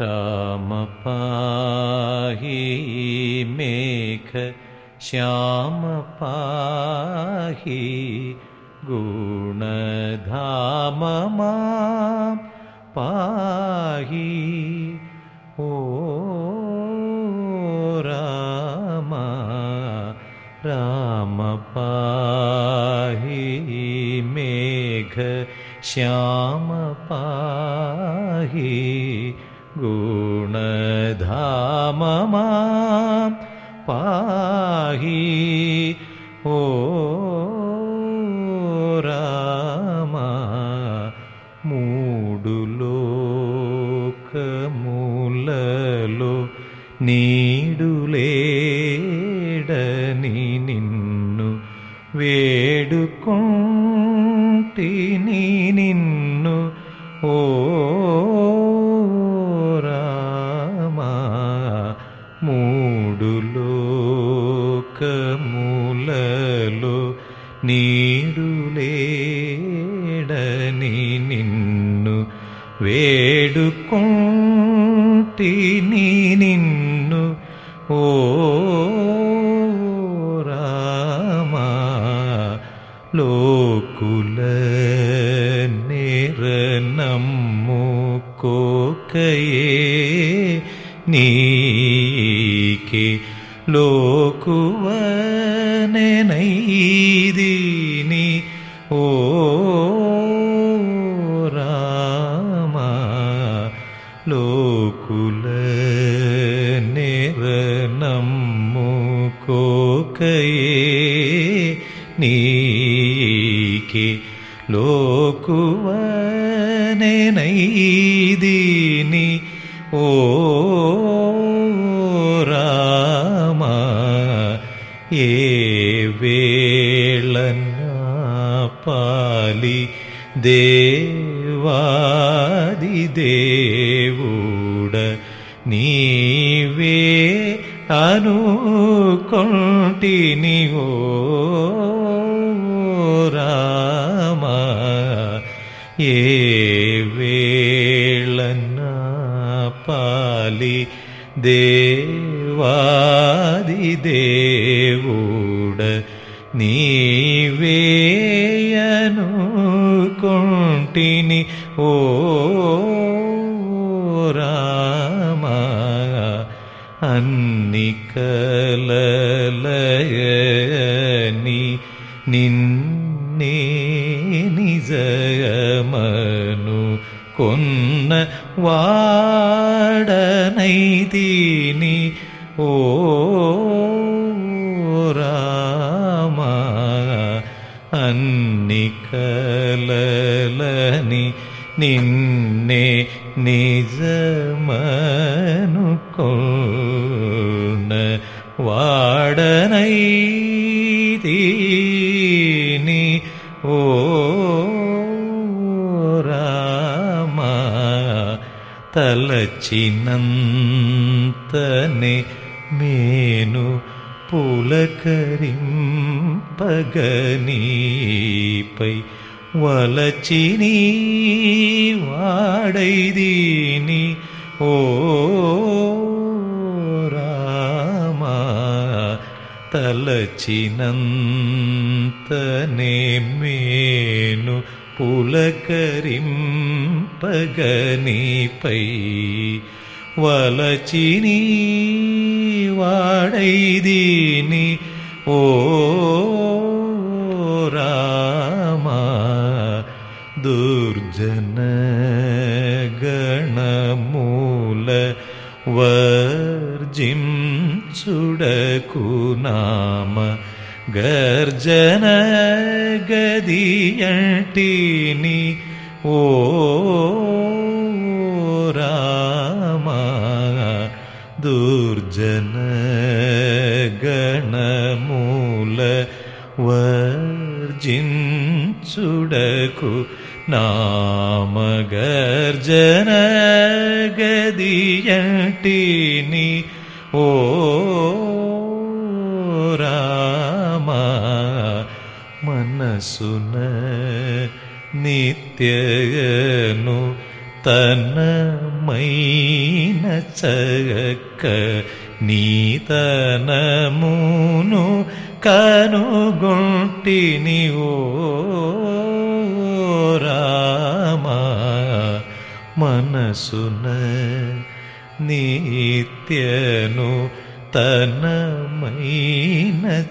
पाहि मेघ श्याम पाहि गुणधाम माँ पाहि ओ राम राम पाहि मेघ श्याम पाहि ഓ രാമ മൂടുലോകമൂലോ നീടുലേടനി നിന്നു వేడుకుంటిని നിന്നു. ഓ నిన్ను వేడుకుంటిని నిన్ను ఓ రామా లోకుల నిరనమ్ము కోకయే నీకే లోకువనెనైదిని ನಮ್ಮೋಕಯೇ ನೀಕೆ ಲೋಕುವನೆ ನೈದಿನಿ ಓ ರಾಮ ಏ ವೇಳನ್ನ ಪಾಲಿ ದೇವಾದಿ ದೇ ನಾನು ಕೊಂಟಿನಿಯೋ ರಾಮ ಏ ವೇಳನ್ನ ಪಾಲಿ ദേവാദി ദേവൂട് നീവേയനു കൊണ്ടിനി ഓ രാമ അന്ന వాడనైతిని ఓ రామ అన్ని కలలని నిన్నే నిజమను కొన్న తలచినంతనే మేను పులకరింపగనీపై వలచిని వాడైదీని. ఓ రామా తలచినంతనే మేను புலக்கரிம்பகனீப்பை வலச்சினி வாடைதீனி ஓ ராமா துர்ஜன கணமூல வர்ஜிம் சுடகு நாம ഗർജന ഗർജനഗതിയട്ടിനി ഓ രാമ ദുർജന ഗണമൂല വർജിൻ ചുടകു നാമ ഗർജന നാമഗർജനഗതിയട്ടിനി మనసున నిత్యను తన చగక నీతనమును కనుగొంటిని ఓ రామా మనసున నిత్యను తనమైన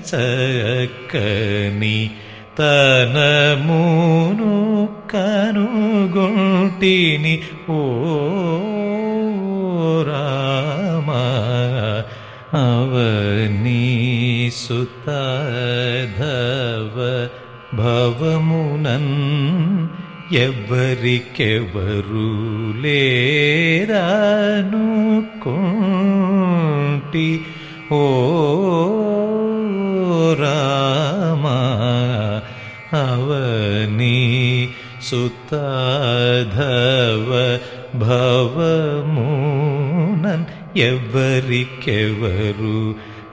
చక్కని తనమును కనుగొంటిని ఓ రామ అవనీ సుతధవ భవమునన్ ఎవరికెవరు లేరాను కుంటి ఓ రామా అవని సుతాధవ భవమునన్ ఎవరికెవరు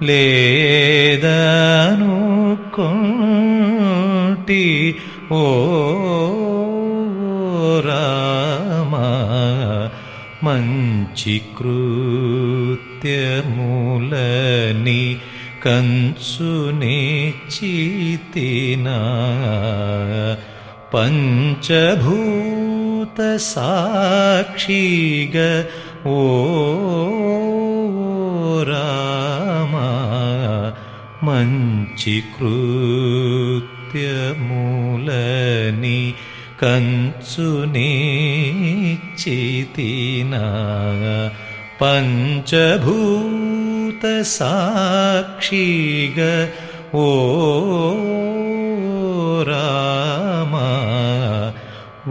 లేదను కొంటి ఓ రామా మంచి కృత్యములని कञ्चुनि चितिना ग ओ राम मञ्चीकृत्यमूलनि कञ्चुनिश्चितिना पञ्चभू त ओ राम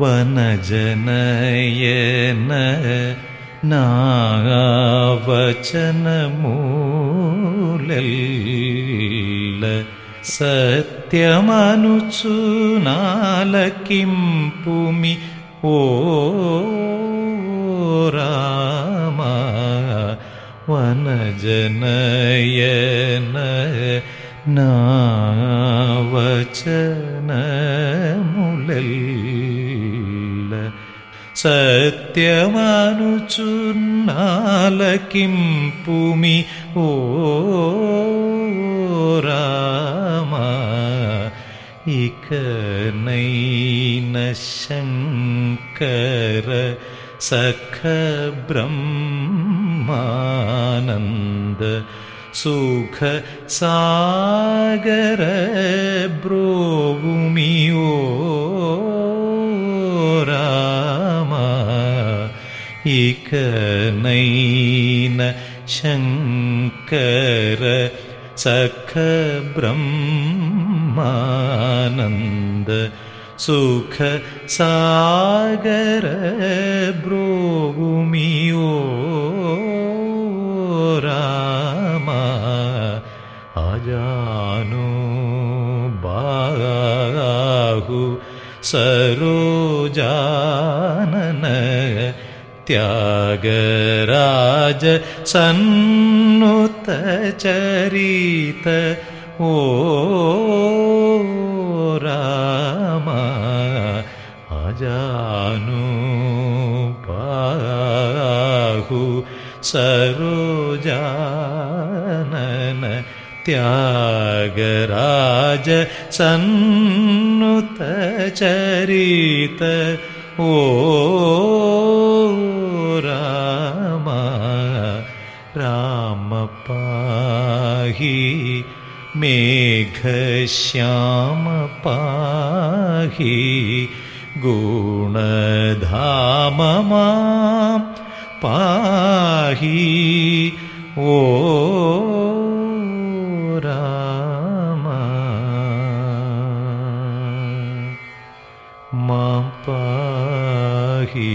वनजनयन नागवचनमूल सत्यमनुचुनाल किं पुमि ओ रा വനജനയന നാവചനമുലൽ സത്യമനുചുന്നാലകിം പുമി ഓ രാമ ഇക ശങ്കര സഖ ബ്രഹ്മാ ആനന്ദ സുഖ സാഗര ബ്രോഭൂമിയോരാമ ഇക്കൈന ശങ്കര സഖ ബ്രഹ്മാനന്ദ സുഖ സാഗര ബ്രോഭൂമിയോ जानह सरो जानन त्यागराज सन्नुतचरित। ओ राम अजानु। जनुहु सरो जान त्यागराज सन्नुतचरित ओ राम राम पाहि मेघश्याम पाहि गुणधाम पूर्णधाम पाहि। ओ मां पाहि